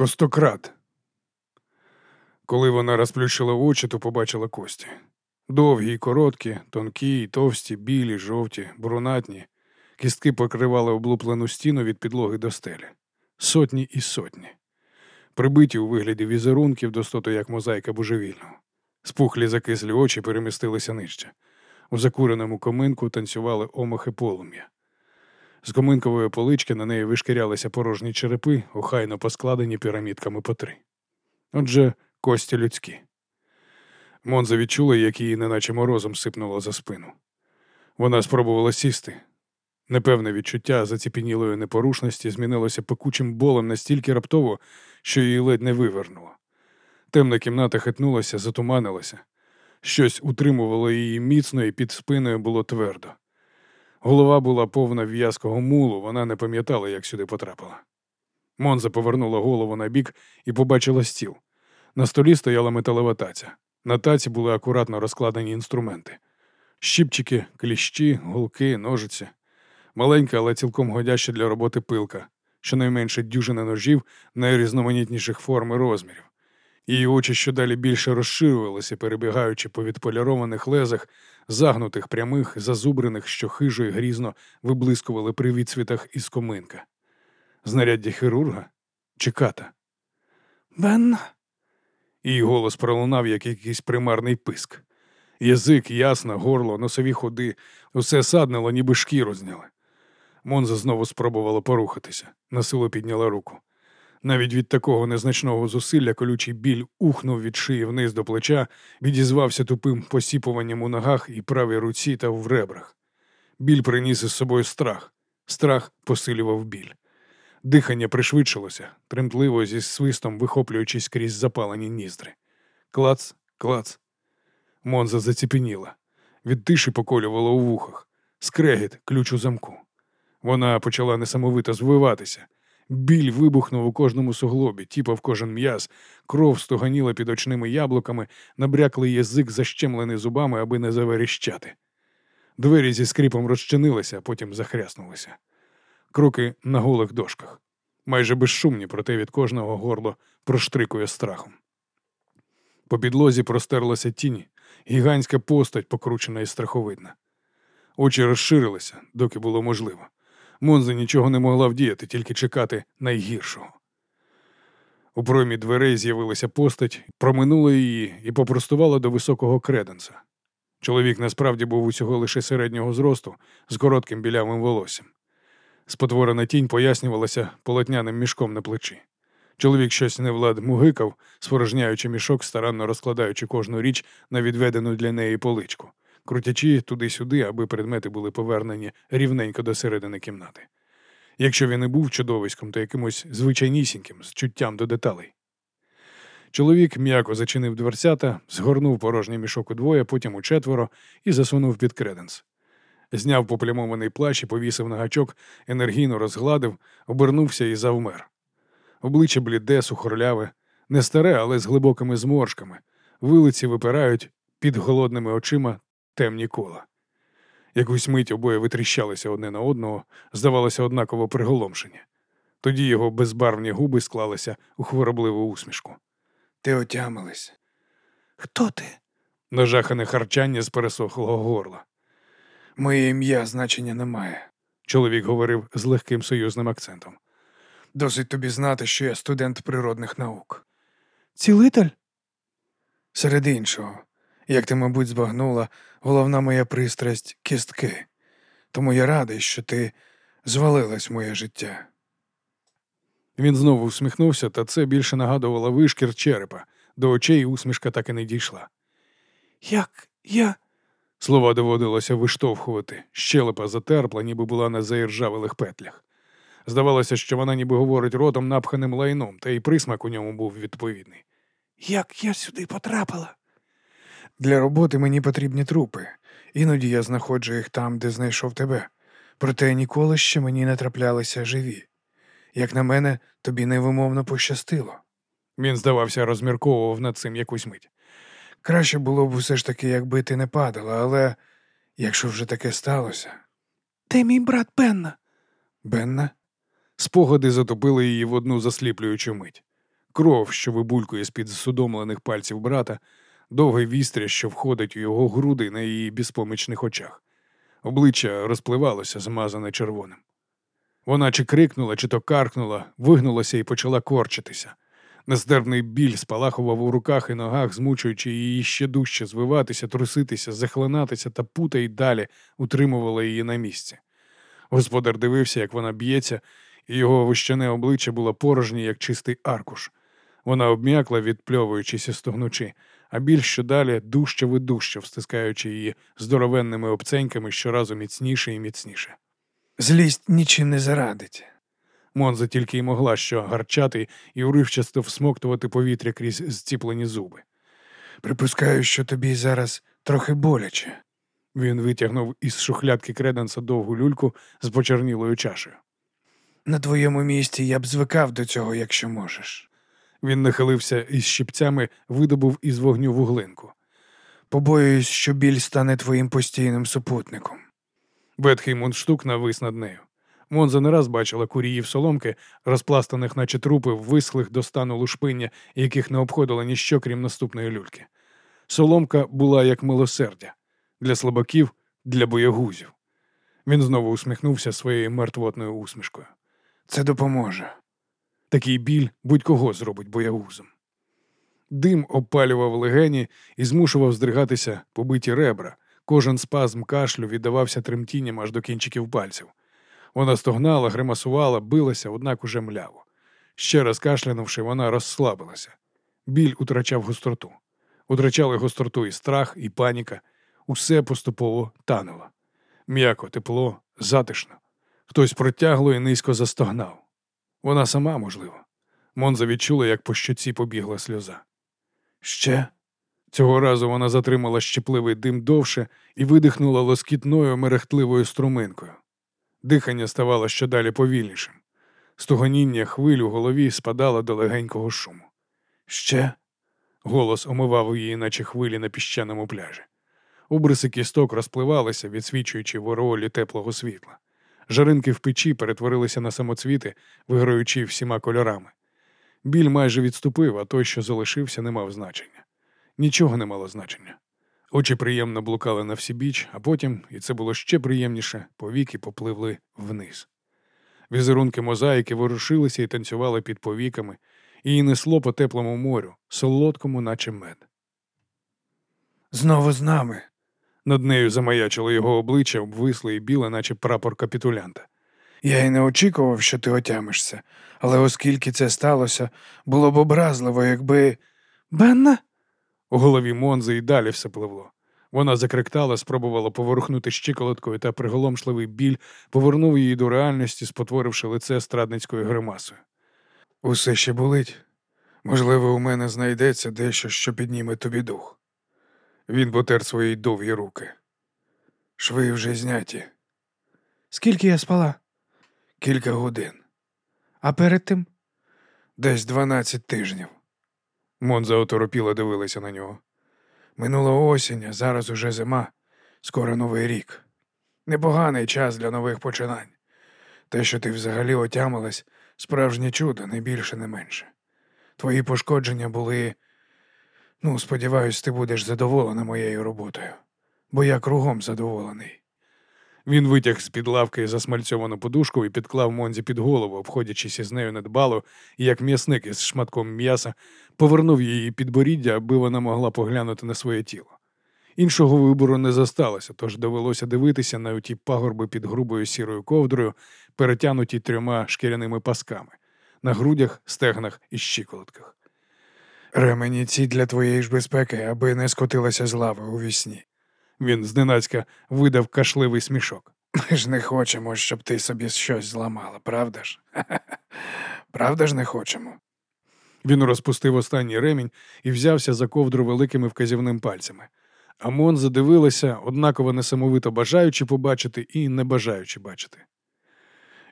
Костократ. Коли вона розплющила очі, то побачила кості. Довгі й короткі, тонкі, й товсті, білі, жовті, брунатні. Кістки покривали облуплену стіну від підлоги до стелі. Сотні і сотні. Прибиті у вигляді візерунків достото як мозаїка божевільного. Спухлі закислі очі перемістилися нижче. У закуреному коминку танцювали омахи полум'я. З коминкової полички на неї вишкірялися порожні черепи, охайно поскладені пірамідками по три. Отже, кості людські. Монза відчула, як її неначе морозом сипнуло за спину. Вона спробувала сісти. Непевне відчуття заціпінілої непорушності змінилося пекучим болем настільки раптово, що її ледь не вивернуло. Темна кімната хитнулася, затуманилася. Щось утримувало її міцно і під спиною було твердо. Голова була повна в'язкого мулу, вона не пам'ятала, як сюди потрапила. Монза повернула голову на бік і побачила стіл. На столі стояла металева таця. На таці були акуратно розкладені інструменти: щіпчики, кліщі, гулки, ножиці, маленька, але цілком годяща для роботи пилка, щонайменше дюжина ножів найрізноманітніших форм і розмірів. Її очі щодалі більше розширювалися, перебігаючи по відполірованих лезах, загнутих прямих, зазубрених, що хижо й грізно виблискували при відсвітах із коминка. Знаряддя хірурга чи ката? Бен. Її голос пролунав, як якийсь примарний писк. Язик, ясна, горло, носові ходи, усе саднило, ніби шкіру зняли. Монза знову спробувала порухатися, насилу підняла руку. Навіть від такого незначного зусилля колючий біль ухнув від шиї вниз до плеча, відізвався тупим посіпуванням у ногах і правій руці та в ребрах. Біль приніс із собою страх, страх посилював біль. Дихання пришвидшилося, тремтливо зі свистом вихоплюючись крізь запалені ніздри. Клац, клац. Монза заціпеніла. Від тиші поколювала у вухах. Скрегіт, ключ у замку. Вона почала несамовито звиватися. Біль вибухнув у кожному суглобі, тіпав кожен м'яз, кров стуганіла під очними яблуками, набряклий язик защемлений зубами, аби не заверіщати. Двері зі скріпом розчинилися, потім захряснулися. Кроки на голих дошках. Майже безшумні, проте від кожного горло проштрикує страхом. По підлозі простерлася тіні, гігантська постать, покручена і страховидна. Очі розширилися, доки було можливо. Монза нічого не могла вдіяти, тільки чекати найгіршого. У проймі дверей з'явилася постать, проминула її і попростувала до високого креденса. Чоловік насправді був усього лише середнього зросту з коротким білявим волоссям. Спотворена тінь пояснювалася полотняним мішком на плечі. Чоловік щось невлад мугикав, спорожняючи мішок, старанно розкладаючи кожну річ на відведену для неї поличку крутячи туди-сюди, аби предмети були повернені рівненько до середини кімнати. Якщо він і був чудовиськом, то якимось звичайнісіньким, з чуттям до деталей. Чоловік м'яко зачинив дверцята, згорнув порожній мішок удвоє, потім у четверо і засунув під креденс. Зняв поплямований плащ і повісив на гачок, енергійно розгладив, обернувся і завмер. Обличчя бліде, сухорляве, не старе, але з глибокими зморшками. Вилиці випирають під голодними очима темні кола. Якусь мить обоє витріщалися одне на одного, здавалося, однаково приголомшені. Тоді його безбарвні губи склалися у хворобливу усмішку. Ти отямилась. Хто ти? Нажахане харчання з пересохлого горла. Моє ім'я значення не має, чоловік говорив з легким союзним акцентом. Досить тобі знати, що я студент природних наук. Цілитель? Серед іншого, як ти, мабуть, збагнула, головна моя пристрасть кістки. Тому я радий, що ти звалилась в моє життя. Він знову усміхнувся, та це більше нагадувало вишкір черепа, до очей усмішка так і не дійшла. Як я. Слова доводилося виштовхувати, щелепа затерпла, ніби була на заіржавелих петлях. Здавалося, що вона ніби говорить ротом напханим лайном, та й присмак у ньому був відповідний. Як я сюди потрапила? Для роботи мені потрібні трупи. Іноді я знаходжу їх там, де знайшов тебе. Проте ніколи ще мені не траплялися живі. Як на мене, тобі невимовно пощастило. Він, здавався, розмірковував над цим якусь мить. Краще було б усе ж таки, якби ти не падала, але якщо вже таке сталося. Ти мій брат Бенна. Бенна? Спогади затопили її в одну засліплюючу мить. кров, що вибулькує з-під судомлених пальців брата, довге вістря, що входить у його груди на її безпомічних очах. Обличчя розпливалося, змазане червоним. Вона чи крикнула, чи то каркнула, вигнулася і почала корчитися. Нестерпний біль спалахував у руках і ногах, змучуючи її ще дужче звиватися, труситися, захлинатися та пута й далі утримувала її на місці. Господар дивився, як вона б'ється, і його вищане обличчя було порожнє, як чистий аркуш. Вона обм'якла, відпльовуючись і стогнучи, а біль що далі дужче видужче, встискаючи її здоровенними обценьками щоразу міцніше і міцніше. Злість нічим не зарадить. Монза тільки й могла що гарчати і уривчасто всмоктувати повітря крізь зціплені зуби. Припускаю, що тобі зараз трохи боляче. Він витягнув із шухлядки креденса довгу люльку з почернілою чашею. На твоєму місці я б звикав до цього, якщо можеш. Він нахилився і з щипцями видобув із вогню вуглинку. Побоююсь, що біль стане твоїм постійним супутником. Ветхий мундштук навис над нею. Монза не раз бачила куріїв соломки, розпластаних, наче трупи, вислих до стану лушпиння, яких не обходило ніщо, крім наступної люльки. Соломка була як милосердя для слабаків, для боягузів. Він знову усміхнувся своєю мертвотною усмішкою. Це допоможе. Такий біль будь-кого зробить боягузом. Дим опалював легені і змушував здригатися побиті ребра. Кожен спазм кашлю віддавався тремтінням аж до кінчиків пальців. Вона стогнала, гримасувала, билася, однак уже мляво. Ще раз кашлянувши, вона розслабилася. Біль утрачав гостроту. Утрачали гостроту і страх, і паніка. Усе поступово тануло. М'яко, тепло, затишно. Хтось протягло і низько застогнав. Вона сама, можливо. Монза відчула, як по щоці побігла сльоза. Ще? Цього разу вона затримала щепливий дим довше і видихнула лоскітною мерехтливою струминкою. Дихання ставало щодалі повільнішим. Стогоніння хвиль у голові спадало до легенького шуму. Ще? Голос омивав її, наче хвилі на піщаному пляжі. Убриси кісток розпливалися, відсвічуючи в ореолі теплого світла. Жаринки в печі перетворилися на самоцвіти, виграючи всіма кольорами. Біль майже відступив, а той, що залишився, не мав значення. Нічого не мало значення. Очі приємно блукали на всі біч, а потім, і це було ще приємніше, повіки попливли вниз. Візерунки мозаїки ворушилися і танцювали під повіками, і її несло по теплому морю, солодкому, наче мед. Знову з нами. Над нею замаячило його обличчя, обвисле і біле, наче прапор капітулянта. Я й не очікував, що ти отямишся, але оскільки це сталося, було б образливо, якби. Бенна? У голові Монзи і далі все пливло. Вона закриктала, спробувала поворухнути щиколоткою, та приголомшливий біль повернув її до реальності, спотворивши лице страдницькою гримасою. Усе ще болить. Можливо, у мене знайдеться дещо, що підніме тобі дух. Він потер свої довгі руки. Шви вже зняті. Скільки я спала? Кілька годин. А перед тим? Десь дванадцять тижнів. Монза оторопіло дивилася на нього. Минула осінь, а зараз уже зима, скоро новий рік. Непоганий час для нових починань. Те, що ти взагалі отямилась, справжнє чудо, не більше, не менше. Твої пошкодження були. Ну, сподіваюсь, ти будеш задоволена моєю роботою, бо я кругом задоволений. Він витяг з-під лавки засмальцьовану подушку і підклав Монзі під голову, обходячись із нею недбало, і як м'ясник із шматком м'яса повернув її підборіддя, аби вона могла поглянути на своє тіло. Іншого вибору не засталося, тож довелося дивитися на оті пагорби під грубою сірою ковдрою, перетянуті трьома шкіряними пасками на грудях, стегнах і щиколотках. Ремені ці для твоєї ж безпеки, аби не скотилася з лави у вісні. Він зненацька видав кашливий смішок. Ми ж не хочемо, щоб ти собі щось зламала, правда ж? Правда ж не хочемо? Він розпустив останній ремінь і взявся за ковдру великими вказівним пальцями. Амон задивилася, однаково несамовито бажаючи побачити і не бажаючи бачити.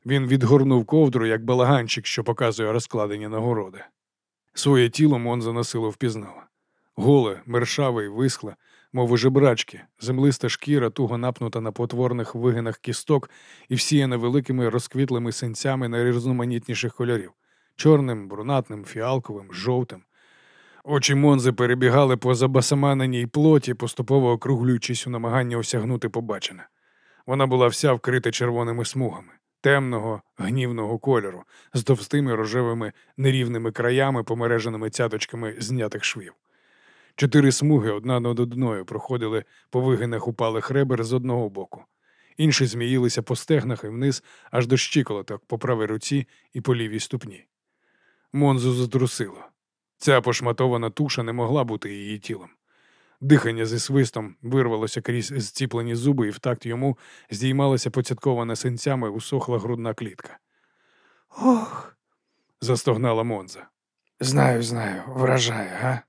Він відгорнув ковдру, як балаганчик, що показує розкладені нагороди. Своє тіло Монза на силу впізнала. Голе, мершаве й висхле, мов жебрачки, землиста шкіра, туго напнута на потворних вигинах кісток і всіяна великими розквітлими синцями найрізноманітніших кольорів чорним, брунатним, фіалковим, жовтим. Очі Монзи перебігали по забасаманеній плоті, поступово округлюючись у намаганні осягнути побачене. Вона була вся вкрита червоними смугами, темного, гнівного кольору, з товстими рожевими нерівними краями, помереженими цяточками знятих швів. Чотири смуги одна над одною проходили по вигинах упалих ребер з одного боку. Інші зміїлися по стегнах і вниз аж до щиколоток по правій руці і по лівій ступні. Монзу затрусило. Ця пошматована туша не могла бути її тілом. Дихання зі свистом вирвалося крізь зціплені зуби, і в такт йому здіймалася поцяткована синцями усохла грудна клітка. Ох. Застогнала Монза. Знаю, знаю, вражає, га?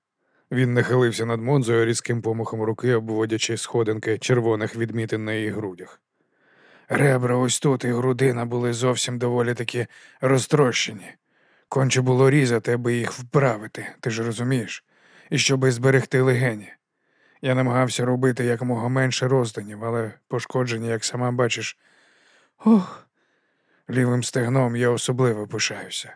Він нахилився над Монзою різким помахом руки, обводячи сходинки червоних відмітин на її грудях. Ребра ось тут і грудина були зовсім доволі таки розтрощені. Конче було різати, аби їх вправити, ти ж розумієш, і щоби зберегти легені. Я намагався робити якомога менше розданів, але пошкоджені, як сама бачиш, Ох. лівим стегном я особливо пишаюся.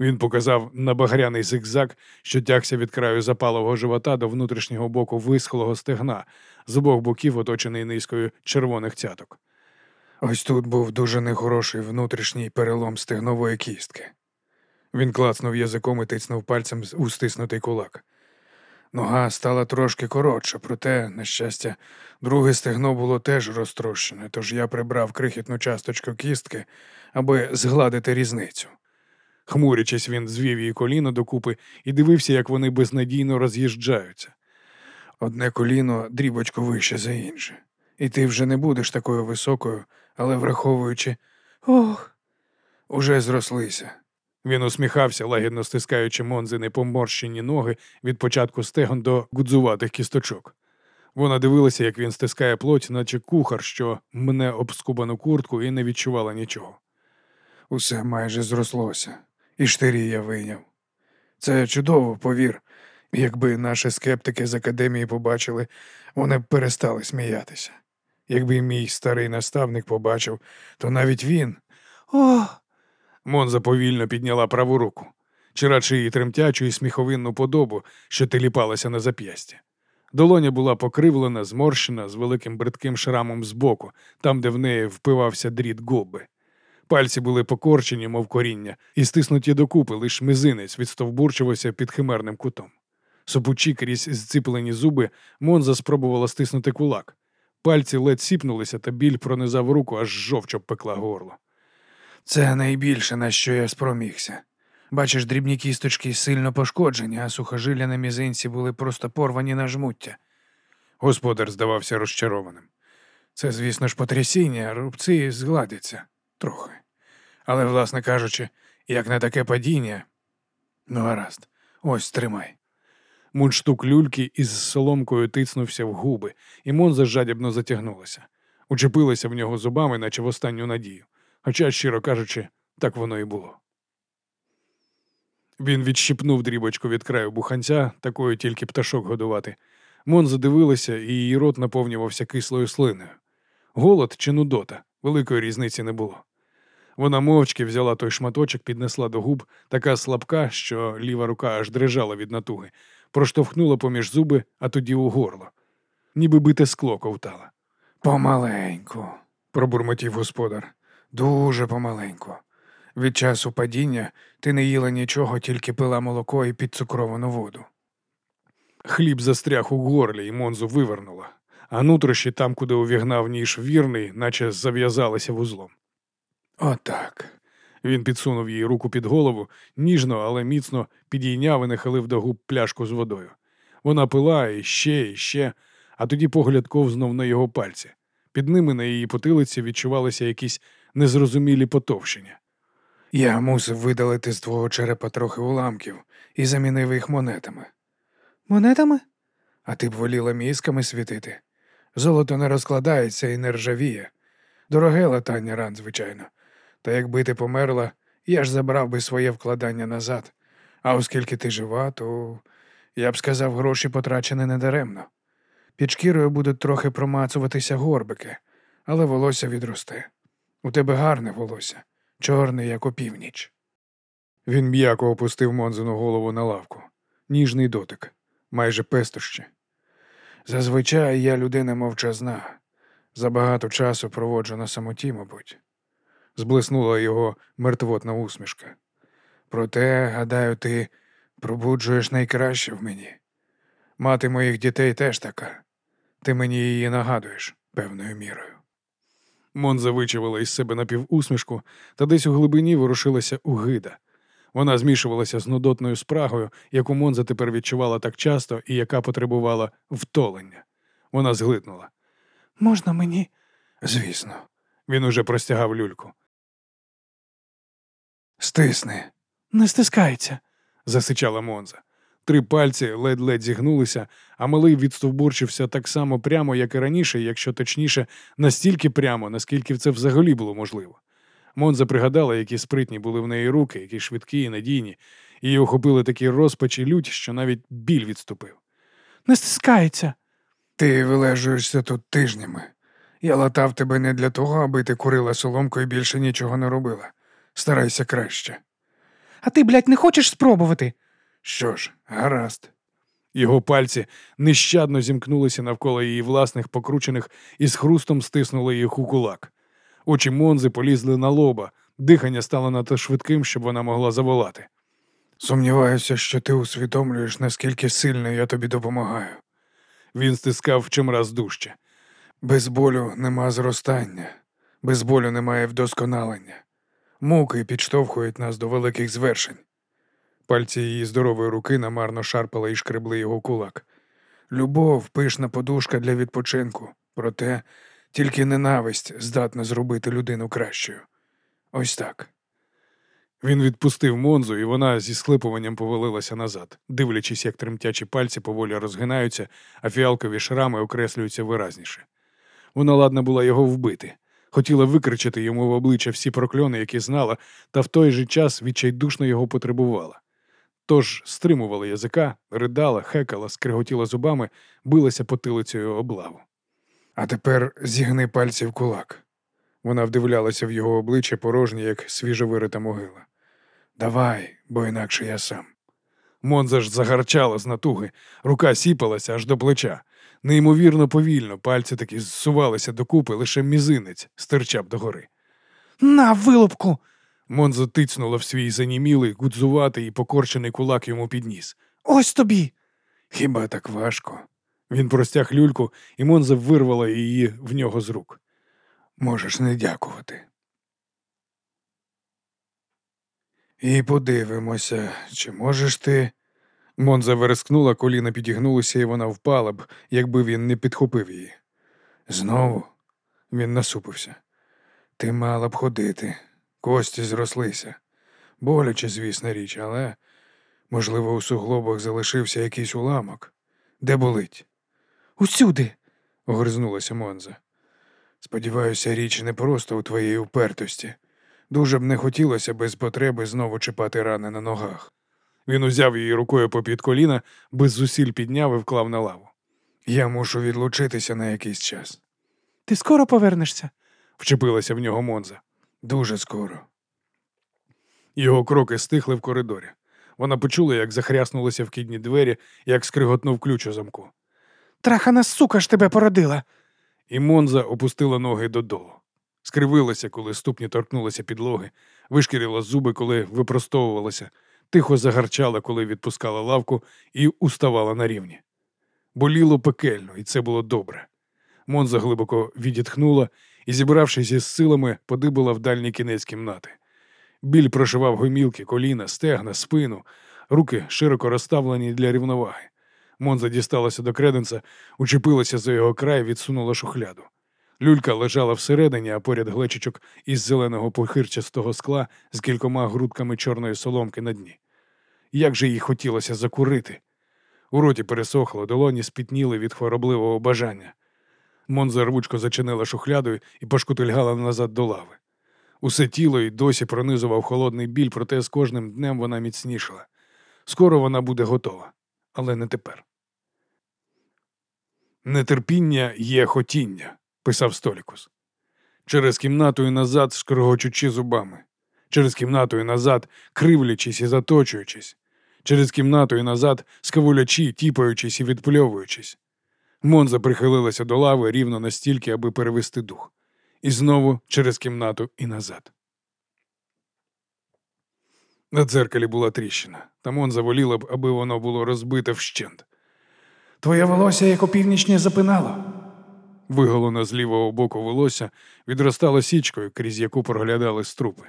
Він показав на багряний зигзаг, що тягся від краю запалого живота до внутрішнього боку висхлого стегна, з обох боків оточений низкою червоних цяток. Ось тут був дуже нехороший внутрішній перелом стегнової кістки. Він клацнув язиком і тицнув пальцем у стиснутий кулак. Нога стала трошки коротша, проте, на щастя, друге стегно було теж розтрощене, тож я прибрав крихітну часточку кістки, аби згладити різницю. Хмурячись, він звів її коліно докупи і дивився, як вони безнадійно роз'їжджаються. Одне коліно дрібочку вище за інше. І ти вже не будеш такою високою, але враховуючи, Ох. уже зрослися. Він усміхався, лагідно стискаючи Монзини поморщені ноги від початку стегон до гудзуватих кісточок. Вона дивилася, як він стискає плоть, наче кухар, що мне обскубану куртку і не відчувала нічого. Усе майже зрослося, і штирі я вийняв. Це чудово, повір. Якби наші скептики з академії побачили, вони б перестали сміятися. Якби мій старий наставник побачив, то навіть він. Ох. Монза повільно підняла праву руку, чи радше її тремтячу і сміховинну подобу, що теліпалася на зап'ясті. Долоня була покривлена, зморщена з великим бридким шрамом збоку, там, де в неї впивався дріт губи. Пальці були покорчені, мов коріння, і стиснуті докупи, лиш мизинець відстовбурчувався під химерним кутом. Сопучи крізь зціплені зуби, Монза спробувала стиснути кулак. Пальці ледь сіпнулися, та біль пронизав руку, аж жовч обпекла горло. Це найбільше, на що я спромігся. Бачиш, дрібні кісточки сильно пошкоджені, а сухожилля на мізинці були просто порвані на жмуття. Господар здавався розчарованим. Це, звісно ж, потрясіння, рубці згладяться трохи. Але, власне кажучи, як на таке падіння. Ну, гаразд, ось тримай. Мундштук люльки із соломкою тицнувся в губи, і Монза жадібно затягнулася. Учепилася в нього зубами, наче в останню надію. Хоча, щиро кажучи, так воно і було. Він відщипнув дрібочку від краю буханця, такою тільки пташок годувати. Монза дивилася, і її рот наповнювався кислою слиною. Голод чи нудота, великої різниці не було. Вона мовчки взяла той шматочок, піднесла до губ, така слабка, що ліва рука аж дрижала від натуги, проштовхнула поміж зуби, а тоді у горло. Ніби бите скло ковтала. Помаленьку, пробурмотів господар. Дуже помаленьку. Від часу падіння ти не їла нічого, тільки пила молоко і підцукровану воду. Хліб застряг у горлі, і Монзу вивернула, а нутрощі там, куди увігнав ніж вірний, наче зав'язалися вузлом. Отак. Він підсунув їй руку під голову, ніжно, але міцно підійняв і нахилив до губ пляшку з водою. Вона пила і ще, і ще, а тоді погляд ковзнув на його пальці. Під ними на її потилиці відчувалися якісь незрозумілі потовщення. Я мусив видалити з твого черепа трохи уламків і замінив їх монетами. Монетами? А ти б воліла мізками світити. Золото не розкладається і не ржавіє. Дороге латання ран, звичайно. Та якби ти померла, я ж забрав би своє вкладання назад. А оскільки ти жива, то я б сказав, гроші потрачені недаремно. Під шкірою будуть трохи промацуватися горбики, але волосся відросте. У тебе гарне волосся, чорне, як опівніч. Він м'яко опустив Монзину голову на лавку. Ніжний дотик, майже пестощі. Зазвичай я людина мовчазна. Забагато часу проводжу на самоті, мабуть. Зблиснула його мертвотна усмішка. Проте, гадаю, ти пробуджуєш найкраще в мені. Мати моїх дітей теж така. Ти мені її нагадуєш певною мірою. Монза вичавила із себе напівусмішку, та десь у глибині ворушилася угида. Вона змішувалася з нудотною спрагою, яку Монза тепер відчувала так часто і яка потребувала втолення. Вона зглитнула. Можна мені? Звісно, Він уже простягав люльку. стисни. Не стискається. засичала Монза. Три пальці ледь-ледь зігнулися, а малий відстовбурчився так само прямо, як і раніше, якщо точніше, настільки прямо, наскільки це взагалі було можливо. Монза пригадала, які спритні були в неї руки, які швидкі і надійні, її охопили такі розпач і лють, що навіть біль відступив. Не стискається. Ти вилежуєшся тут тижнями. Я латав тебе не для того, аби ти курила соломку і більше нічого не робила. Старайся краще. А ти, блядь, не хочеш спробувати? Що ж, гаразд. Його пальці нещадно зімкнулися навколо її власних покручених і з хрустом стиснули їх у кулак. Очі Монзи полізли на лоба, дихання стало надто швидким, щоб вона могла заволати. Сумніваюся, що ти усвідомлюєш, наскільки сильно я тобі допомагаю. Він стискав чимраз дужче. Без болю нема зростання, без болю немає вдосконалення. Муки підштовхують нас до великих звершень. Пальці її здорової руки намарно шарпали і шкребли його кулак. Любов пишна подушка для відпочинку, проте тільки ненависть здатна зробити людину кращою. Ось так. Він відпустив Монзу, і вона зі схлипуванням повалилася назад, дивлячись, як тремтячі пальці поволі розгинаються, а фіалкові шрами окреслюються виразніше. Вона ладна була його вбити, хотіла викричати йому в обличчя всі прокльони, які знала, та в той же час відчайдушно його потребувала. Тож стримувала язика, ридала, хекала, скриготіла зубами, билася потилицею облаву. А тепер зігни пальці в кулак. Вона вдивлялася в його обличчя порожнє, як свіжовирита могила. Давай, бо інакше я сам. Монза ж загарчала з натуги, рука сіпалася аж до плеча. Неймовірно повільно, пальці таки зсувалися докупи, лише мізинець стирчав догори. На вилупку. Монза тицнула в свій занімілий, гудзуватий і покорчений кулак йому під ніс. Ось тобі. Хіба так важко? Він простяг люльку, і Монза вирвала її в нього з рук. Можеш не дякувати. І подивимося, чи можеш ти. Монза верескнула, коліна підігнулися, і вона впала б, якби він не підхопив її. Знову Він насупився. ти мала б ходити, кості зрослися. Боляче, звісна річ, але, можливо, у суглобах залишився якийсь уламок. Де болить? Усюди. огризнулася Монза. Сподіваюся, річ не просто у твоїй упертості. Дуже б не хотілося без потреби знову чіпати рани на ногах. Він узяв її рукою попід коліна, без зусиль підняв і вклав на лаву. Я мушу відлучитися на якийсь час. Ти скоро повернешся. Вчепилася в нього Монза. Дуже скоро. Його кроки стихли в коридорі. Вона почула, як захряснулися вхідні двері, як скриготнув ключ у замку. Трахана сука ж тебе породила. І Монза опустила ноги додолу. Скривилася, коли ступні торкнулися підлоги, вишкірила зуби, коли випростовувалася, тихо загарчала, коли відпускала лавку, і уставала на рівні. Боліло пекельно, і це було добре. Монза глибоко відітхнула і, зібравшись із силами, подибала в дальній кінець кімнати. Біль прошивав гомілки, коліна, стегна, спину, руки широко розставлені для рівноваги. Монза дісталася до креденса, учепилася за його край, відсунула шухляду. Люлька лежала всередині, а поряд глечичок із зеленого похирчастого скла з кількома грудками чорної соломки на дні. Як же їй хотілося закурити? У роті пересохло, долоні спітніли від хворобливого бажання. Монза рвучко зачинила шухляду і пошкутильгала назад до лави. Усе тіло й досі пронизував холодний біль, проте з кожним днем вона міцнішала. Скоро вона буде готова, але не тепер. Нетерпіння є хотіння, писав Столікус. Через кімнату і назад, шкргочучи зубами. через кімнату і назад, кривлячись і заточуючись, через кімнату і назад, скавулячи, тіпаючись і відпльовуючись. Монза прихилилася до лави рівно настільки, аби перевести дух, і знову через кімнату і назад. На дзеркалі була тріщина, та Монза воліла б, аби воно було розбите вщент. Твоє волосся як опівнічне запинало. Виголено з лівого боку волосся відростало січкою, крізь яку проглядали струпи.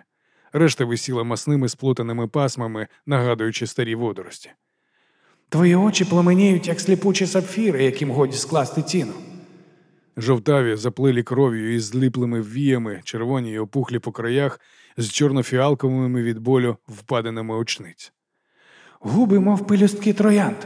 Решта висіла масними сплутаними пасмами, нагадуючи старі водорості. Твої очі пламеніють, як сліпучі сапфіри, яким годі скласти ціну. Жовтаві заплилі кров'ю із зліплими віями, червоні й опухлі по краях, з чорнофіалковими від болю впаденими очниць. Губи, мов пелюстки троянд.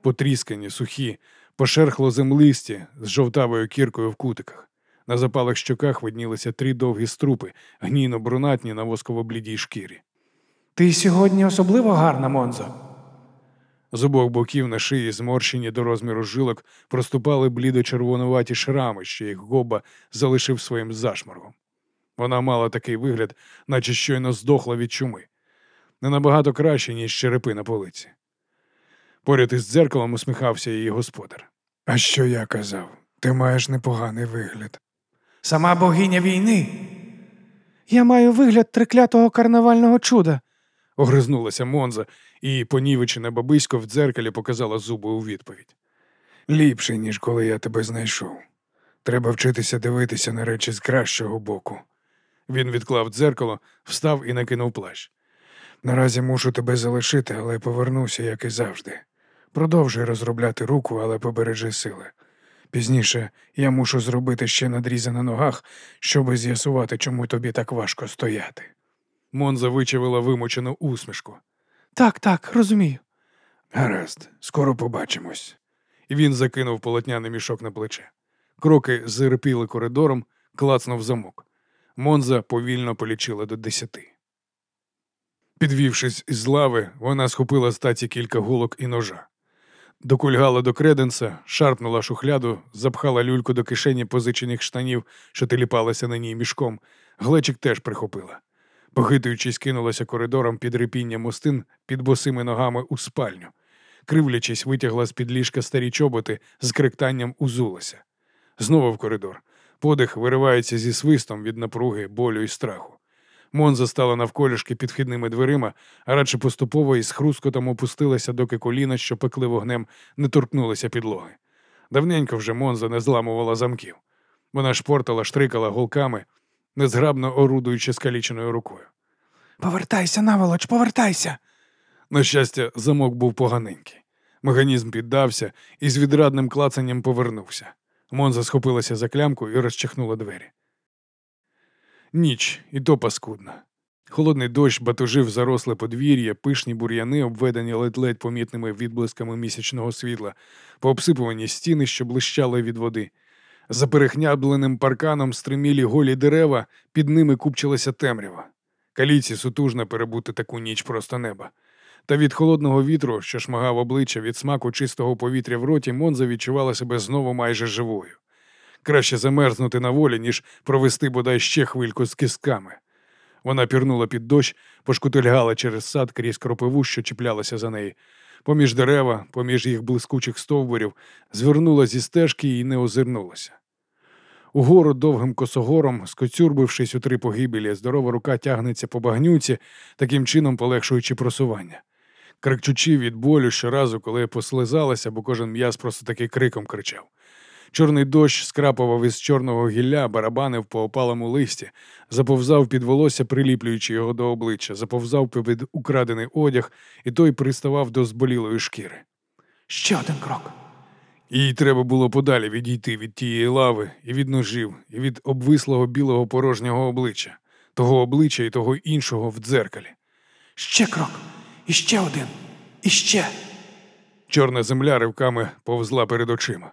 Потріскані, сухі, пошерхло землисті з жовтавою кіркою в кутиках. На запалих щоках виднілися три довгі струпи, гнійно-брунатні на восково-блідій шкірі. Ти сьогодні особливо гарна, Монзо. З обох боків на шиї, зморщені до розміру жилок, проступали блідо-червонуваті шрами, що їх гоба залишив своїм зашморгом. Вона мала такий вигляд, наче щойно здохла від чуми. Не набагато краще, ніж черепи на полиці. Поряд із дзеркалом усміхався її господар. А що я казав? Ти маєш непоганий вигляд. Сама богиня війни. Я маю вигляд триклятого карнавального чуда. Огризнулася Монза, і понівечене бабисько в дзеркалі показала зуби у відповідь. Ліпше, ніж коли я тебе знайшов. Треба вчитися дивитися на речі з кращого боку. Він відклав дзеркало, встав і накинув плащ. Наразі мушу тебе залишити, але повернуся, як і завжди. Продовжуй розробляти руку, але побережи сили. Пізніше я мушу зробити ще надрізи на ногах, щоби з'ясувати, чому тобі так важко стояти. Монза вичавила вимучену усмішку. Так, так, розумію. Гаразд, скоро побачимось. І він закинув полотняний мішок на плече. Кроки зирпіли коридором, клацнув замок. Монза повільно полічила до десяти. Підвівшись із лави, вона схопила з таці кілька гулок і ножа. Докульгала до креденса, шарпнула шухляду, запхала люльку до кишені позичених штанів, що теліпалася на ній мішком. Глечик теж прихопила. Похитуючись, кинулася коридором під рипіння мостин під босими ногами у спальню. Кривлячись, витягла з-під ліжка старі чоботи, з криктанням узулася. Знову в коридор. Подих виривається зі свистом від напруги, болю і страху. Монза стала навколішки під вхідними дверима, а радше поступово із хрускотом опустилася, доки коліна, що пекли вогнем, не торкнулися підлоги. Давненько вже Монза не зламувала замків. Вона шпортала, штрикала голками, незграбно орудуючи скаліченою рукою. Повертайся, наволоч, повертайся. На щастя, замок був поганенький. Механізм піддався і з відрадним клацанням повернувся. Монза схопилася за клямку і розчахнула двері. Ніч, і то паскудна. Холодний дощ батужив заросле подвір'я, пишні бур'яни, обведені ледь-ледь помітними відблисками місячного світла, пообсипувані стіни, що блищали від води. За перехнябленим парканом стримілі голі дерева, під ними купчилася темрява. Каліці сутужно перебути таку ніч просто неба. Та від холодного вітру, що шмагав обличчя від смаку чистого повітря в роті, Монза відчувала себе знову майже живою. Краще замерзнути на волі, ніж провести бодай ще хвильку з кістками. Вона пірнула під дощ, пошкутильгала через сад крізь кропиву, що чіплялася за неї. Поміж дерева, поміж їх блискучих стовбурів, звернула зі стежки і не озирнулася. Угору довгим косогором, скоцюрбившись у три погибелі, здорова рука тягнеться по багнюці, таким чином полегшуючи просування. Крикчучи від болю щоразу, коли послизалася, бо кожен м'яз просто таки криком кричав. Чорний дощ скрапував із чорного гілля, барабанив по опалому листі, заповзав під волосся, приліплюючи його до обличчя, заповзав під украдений одяг, і той приставав до зболілої шкіри. Ще один крок. Їй треба було подалі відійти від тієї лави, і від ножів, і від обвислого білого порожнього обличчя, того обличчя і того іншого в дзеркалі. Ще крок. І ще один. І ще. Чорна земля ривками повзла перед очима.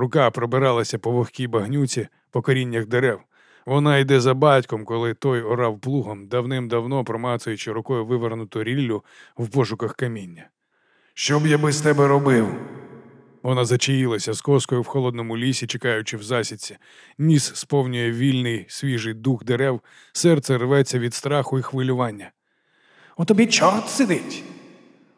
Рука пробиралася по вогкій багнюці, по коріннях дерев. Вона йде за батьком, коли той орав плугом, давним-давно промацуючи рукою вивернуту ріллю в пошуках каміння. Що б я без тебе робив? Вона зачаїлася з коскою в холодному лісі, чекаючи в засідці. Ніс сповнює вільний свіжий дух дерев, серце рветься від страху і хвилювання. У тобі чорт сидить.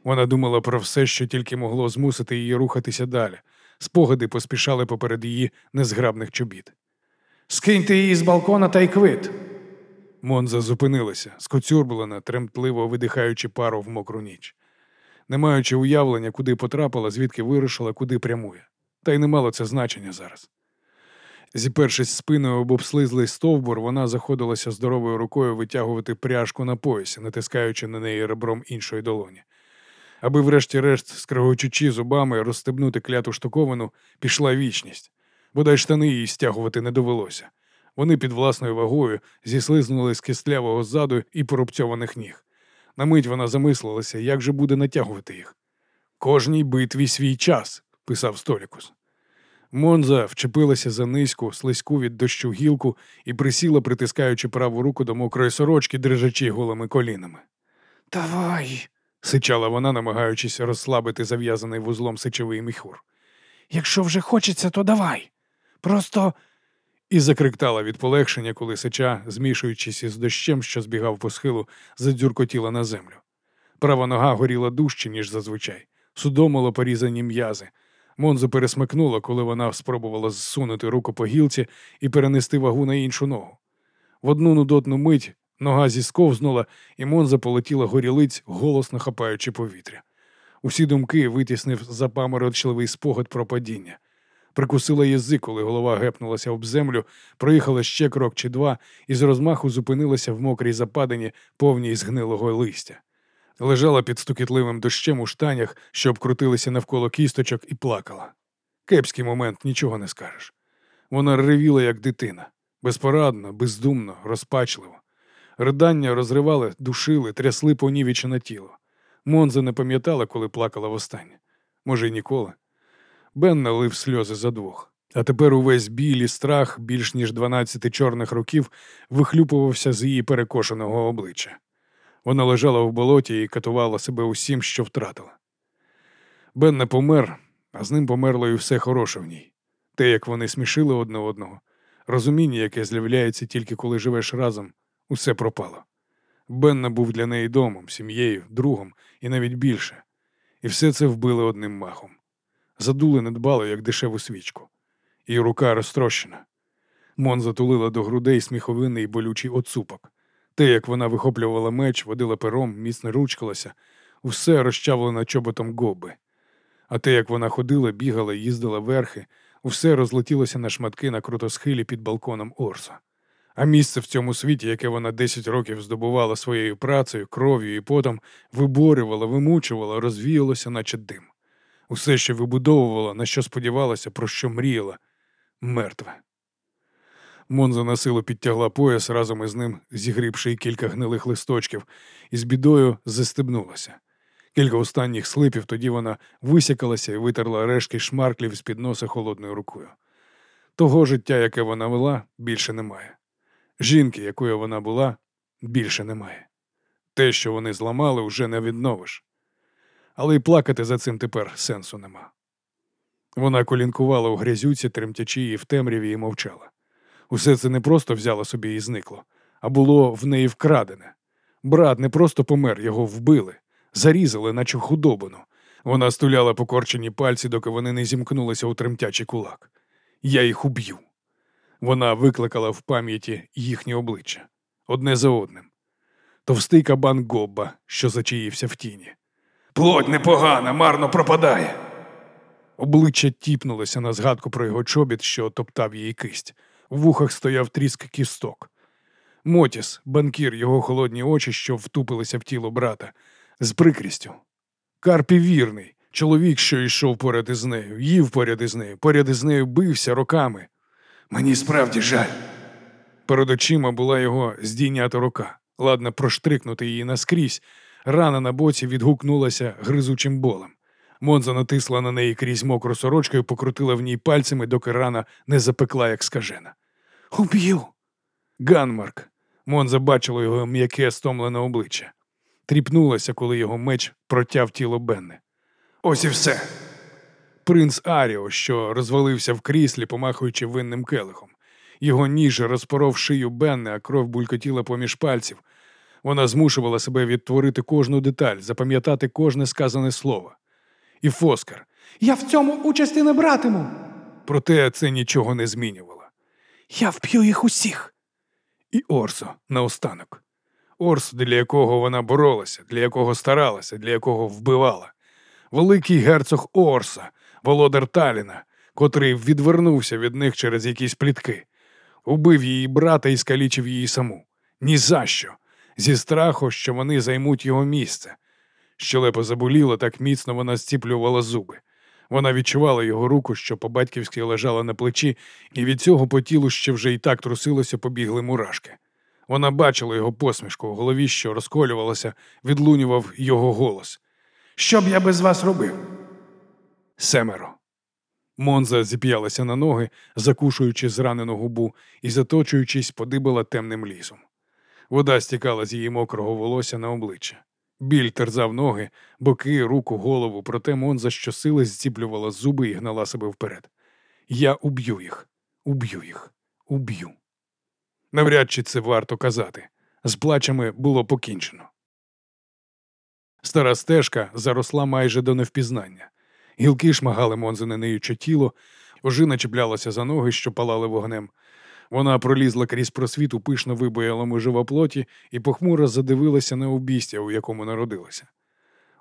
Вона думала про все, що тільки могло змусити її рухатися далі. Спогади поспішали поперед її незграбних чобіт. Скиньте її з балкона та й квит. Монза зупинилася, скоцюрблена, тремтливо видихаючи пару в мокру ніч. Не маючи уявлення, куди потрапила, звідки вирушила, куди прямує. Та й не мало це значення зараз. Зіпершись спиною об обслизлий стовбур, вона заходилася здоровою рукою витягувати пряжку на поясі, натискаючи на неї ребром іншої долоні. Аби, врешті-решт, скрегочучи зубами, розстебнути кляту штуковину, пішла вічність. Бодай штани їй стягувати не довелося. Вони під власною вагою зіслизнули з кистлявого ззаду і порубцьованих ніг. На мить вона замислилася, як же буде натягувати їх. Кожній битві свій час, писав Столікус. Монза вчепилася за низьку, слизьку від дощу гілку і присіла, притискаючи праву руку до мокрої сорочки, дрижачи голими колінами. Давай, Сичала вона, намагаючись розслабити зав'язаний вузлом сичовий міхур. якщо вже хочеться, то давай. Просто І закриктала від полегшення, коли сича, змішуючись із дощем, що збігав по схилу, задзюркотіла на землю. Права нога горіла дужче, ніж зазвичай, судомило порізані м'язи. Монзу пересмикнула, коли вона спробувала зсунути руку по гілці і перенести вагу на іншу ногу. В одну нудотну мить нога зісковзнула, і Монза полетіла горілиць, голосно хапаючи повітря. Усі думки витіснив запаморочливий спогад про падіння. Прикусила язик, коли голова гепнулася об землю, проїхала ще крок чи два і з розмаху зупинилася в мокрій западині, повній згнилого листя. Лежала під стукітливим дощем у штанях, що обкрутилися навколо кісточок, і плакала. Кепський момент, нічого не скажеш. Вона ревіла, як дитина, безпорадно, бездумно, розпачливо. Ридання розривали, душили, трясли понівічене тіло. Монза не пам'ятала, коли плакала востаннє. Може, й ніколи. Бен налив сльози за двох. А тепер увесь біль і страх більш ніж дванадцяти чорних років вихлюпувався з її перекошеного обличчя. Вона лежала в болоті і катувала себе усім, що втратила. Бен не помер, а з ним померло і все хороше в ній. Те, як вони смішили одне одного, розуміння, яке з'являється тільки коли живеш разом, усе пропало. Бенна був для неї домом, сім'єю, другом і навіть більше. І все це вбили одним махом. Задули недбало, як дешеву свічку. Її рука розтрощена. Мон затулила до грудей сміховинний болючий оцупок. Те, як вона вихоплювала меч, водила пером, міцно ручкалася, усе розчавлено чоботом гоби. А те, як вона ходила, бігала, їздила верхи, усе розлетілося на шматки на крутосхилі під балконом Орса. А місце в цьому світі, яке вона 10 років здобувала своєю працею, кров'ю і потом, виборювала, вимучувала, розвіялося, наче дим. Усе, що вибудовувала, на що сподівалася, про що мріяла, мертве. Монза на силу підтягла пояс разом із ним, зігрібши кілька гнилих листочків, і з бідою застебнулася. Кілька останніх слипів тоді вона висякалася і витерла решки шмарклів з під носа холодною рукою. Того життя, яке вона вела, більше немає. Жінки, якою вона була, більше немає. Те, що вони зламали, вже не відновиш. Але й плакати за цим тепер сенсу нема. Вона колінкувала у грязюці, тремтячи її в темряві і мовчала. Усе це не просто взяло собі і зникло, а було в неї вкрадене. Брат не просто помер, його вбили, зарізали, наче худобину. Вона стуляла покорчені пальці, доки вони не зімкнулися у тремтячий кулак. Я їх уб'ю. Вона викликала в пам'яті їхні обличчя одне за одним. Товстий кабан Гобба, що зачаївся в тіні. Плоть непогана, марно пропадає. Обличчя тіпнулося на згадку про його чобіт, що топтав її кисть. В вухах стояв тріск кісток. Мотіс, банкір, його холодні очі, що втупилися в тіло брата, з прикрістю. Карпі вірний, чоловік, що йшов поряд із нею, їв поряд із нею, поряд із нею бився роками. Мені справді жаль. Перед очима була його здійнята рука, ладна проштрикнути її наскрізь. Рана на боці відгукнулася гризучим болем. Монза натисла на неї крізь мокру сорочку і покрутила в ній пальцями, доки рана не запекла, як скажена. Уб'ю. Ганмарк. Монза бачила його м'яке стомлене обличчя. Тріпнулася, коли його меч протяв тіло Бенни. Ось і все. Принц Аріо, що розвалився в кріслі, помахуючи винним келихом. Його ніж розпоров шию Бенни, а кров булькотіла поміж пальців. Вона змушувала себе відтворити кожну деталь, запам'ятати кожне сказане слово. І Фоскар. Я в цьому участі не братиму. Проте це нічого не змінювало. Я вб'ю їх усіх. І Орсо наостанок. Орс, для якого вона боролася, для якого старалася, для якого вбивала. Великий герцог Орса, володар Таліна, котрий відвернувся від них через якісь плітки, убив її брата і скалічив її саму. Ні за що. Зі страху, що вони займуть його місце. Щелепа заболіла, так міцно вона зціплювала зуби. Вона відчувала його руку, що по-батьківськи лежала на плечі, і від цього по тілу ще вже й так трусилося, побігли мурашки. Вона бачила його посмішку в голові, що розколювалася, відлунював його голос. Що б я без вас робив? Семеро. Монза зіп'ялася на ноги, закушуючи зранену губу і заточуючись, подибала темним лісом. Вода стікала з її мокрого волосся на обличчя. Біль терзав ноги, боки, руку, голову, проте Монза щосили зціплювала зуби і гнала себе вперед. Я уб'ю їх, уб'ю їх, уб'ю. Навряд чи це варто казати. З плачами було покінчено. Стара стежка заросла майже до невпізнання. Гілки шмагали Монзине неюче тіло, ожина чіплялася за ноги, що палали вогнем. Вона пролізла крізь просвіт у пишно вибоялому живоплоті і похмуро задивилася на обістя, у якому народилася.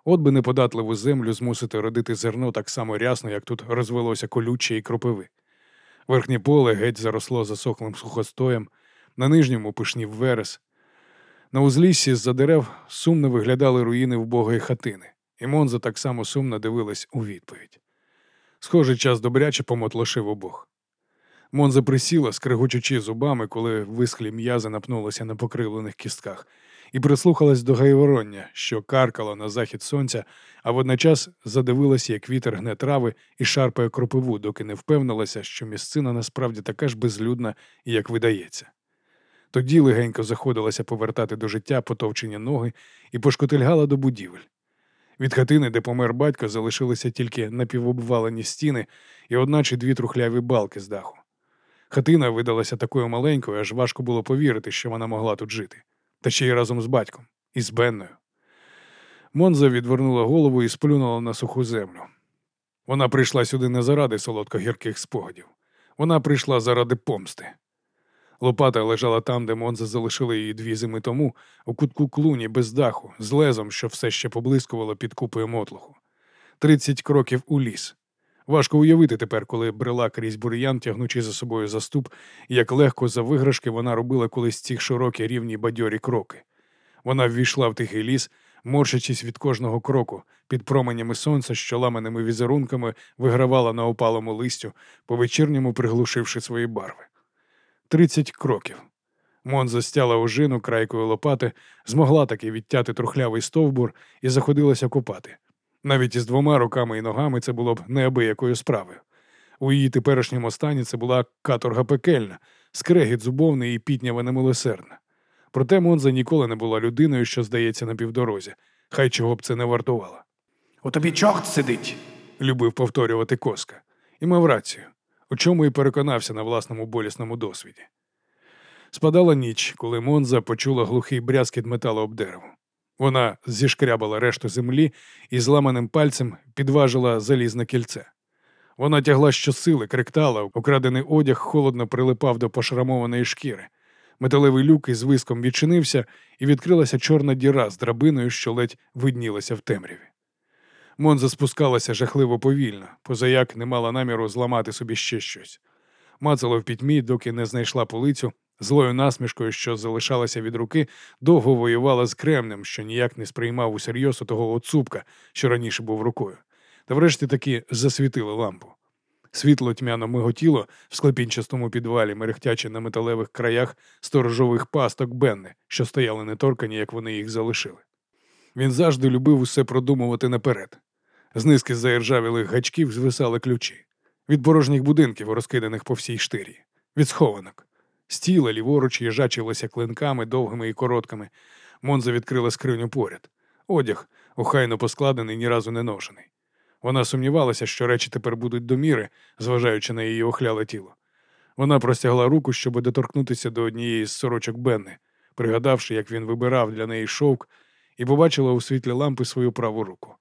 От би неподатливу землю змусити родити зерно так само рясно, як тут розвелося колюче і кропиви. Верхнє поле геть заросло засохлим сухостоєм, на нижньому пишнів верес. На узліссі з-за дерев сумно виглядали руїни вбогої хатини, і Монза так само сумно дивилась у відповідь. Схоже, час добряче помотлошив обох. Монза присіла, скригочучи зубами, коли висхлі м'язи напнулися на покривлених кістках, і прислухалась до гайвороння, що каркало на захід сонця, а водночас задивилася, як вітер гне трави і шарпає кропиву, доки не впевнилася, що місцина насправді така ж безлюдна, як видається. Тоді легенько заходилася повертати до життя потовчені ноги і пошкотильгала до будівель. Від хатини, де помер батько, залишилися тільки напівобвалені стіни і одначе дві трухляві балки з даху. Хатина видалася такою маленькою, аж важко було повірити, що вона могла тут жити, та ще й разом з батьком, і з Бенною. Монза відвернула голову і сплюнула на суху землю. Вона прийшла сюди не заради солодко-гірких спогадів. Вона прийшла заради помсти. Лопата лежала там, де Монза залишила її дві зими тому, у кутку клуні без даху, з лезом, що все ще поблискувало під купою мотлуху. Тридцять кроків у ліс. Важко уявити тепер, коли брела крізь бур'ян, тягнучи за собою заступ, як легко за виграшки вона робила колись ці широкі рівні бадьорі кроки. Вона ввійшла в тихий ліс, морщачись від кожного кроку, під променями сонця, що ламаними візерунками вигравала на опалому листю, по вечірньому приглушивши свої барви. Тридцять кроків. Монза стяла ожину крайкою лопати, змогла таки відтяти трухлявий стовбур і заходилася копати. Навіть із двома руками і ногами це було б неабиякою справою. У її теперішньому стані це була каторга пекельна, скрегіт зубовний і пітнява немилосердна. Проте Монза ніколи не була людиною, що здається на півдорозі, хай чого б це не вартувало. У тобі чорт сидить. Любив повторювати коска. І мав рацію, у чому і переконався на власному болісному досвіді. Спадала ніч, коли Монза почула глухий брязкіт металу об дерево. Вона зішкрябала решту землі і зламаним пальцем підважила залізне кільце. Вона тягла щосили, криктала, украдений одяг холодно прилипав до пошрамованої шкіри. Металевий люк із виском відчинився, і відкрилася чорна діра з драбиною, що ледь виднілася в темряві. Монза спускалася жахливо повільно, позаяк не мала наміру зламати собі ще щось. Мацала в пітьмі, доки не знайшла полицю, злою насмішкою, що залишалася від руки, довго воювала з кремнем, що ніяк не сприймав усерйоз того оцупка, що раніше був рукою. Та врешті таки засвітили лампу. Світло тьмяно миготіло в склепінчастому підвалі, мерехтячи на металевих краях сторожових пасток Бенни, що стояли неторкані, як вони їх залишили. Він завжди любив усе продумувати наперед. З низки заіржавілих гачків звисали ключі, від порожніх будинків, розкиданих по всій штирі, від схованок. Стіла ліворуч їжачилося клинками довгими і короткими. Монза відкрила скриню поряд. Одяг, охайно поскладений, ні разу не ношений. Вона сумнівалася, що речі тепер будуть до міри, зважаючи на її охляле тіло. Вона простягла руку, щоб доторкнутися до однієї з сорочок Бенни, пригадавши, як він вибирав для неї шовк, і побачила у світлі лампи свою праву руку.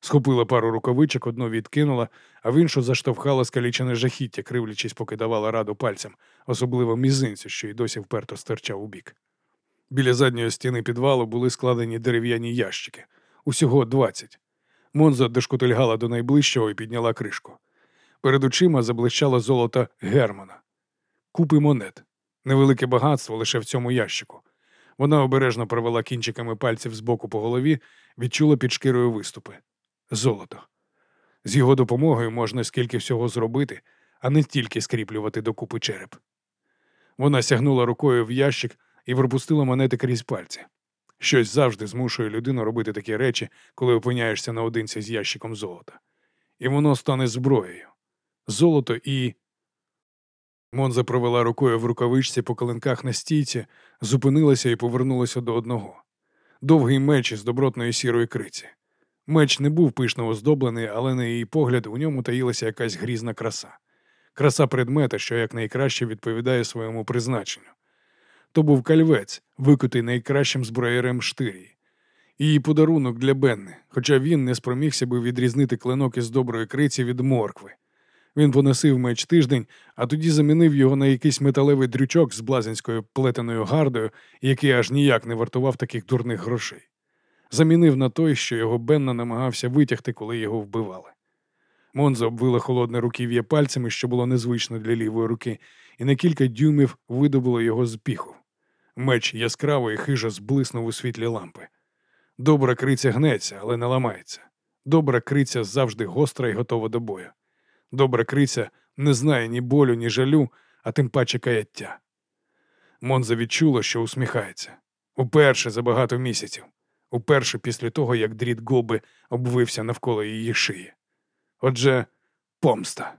Схопила пару рукавичок, одну відкинула, а в іншу заштовхала скалічене жахіття, кривлячись, поки давала раду пальцям, особливо мізинцю, що й досі вперто стирчав у бік. Біля задньої стіни підвалу були складені дерев'яні ящики, усього двадцять. Монза дошкотильгала до найближчого і підняла кришку. Перед очима заблищало золото Германа. Купи монет. Невелике багатство лише в цьому ящику. Вона обережно провела кінчиками пальців з боку по голові, відчула під шкірою виступи. Золото. З його допомогою можна скільки всього зробити, а не тільки скріплювати докупи череп. Вона сягнула рукою в ящик і пропустила монети крізь пальці. Щось завжди змушує людину робити такі речі, коли опиняєшся наодинці з ящиком золота. І воно стане зброєю. Золото і. Монза провела рукою в рукавичці по коленках на стійці, зупинилася і повернулася до одного. Довгий меч із добротної сірої криці. Меч не був пишно оздоблений, але на її погляд у ньому таїлася якась грізна краса. Краса предмета, що якнайкраще відповідає своєму призначенню. То був кальвець, викутий найкращим зброярем штирії. Її подарунок для Бенни, хоча він не спромігся би відрізнити клинок із доброї криці від моркви. Він поносив меч тиждень, а тоді замінив його на якийсь металевий дрючок з блазенською плетеною гардою, який аж ніяк не вартував таких дурних грошей. Замінив на той, що його Бенна намагався витягти, коли його вбивали. Монза обвила холодне руків'я пальцями, що було незвично для лівої руки, і на кілька дюймів видобуло його з піху. Меч яскраво і хижо зблиснув у світлі лампи. Добра криця гнеться, але не ламається. Добра криця завжди гостра і готова до бою. Добра криця не знає ні болю, ні жалю, а тим паче каяття. Монза відчула, що усміхається. Уперше за багато місяців. Уперше після того, як дріт гоби обвився навколо її шиї. Отже, помста.